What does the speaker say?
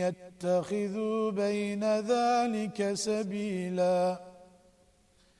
يتخذوا بين ذلك سبيلاً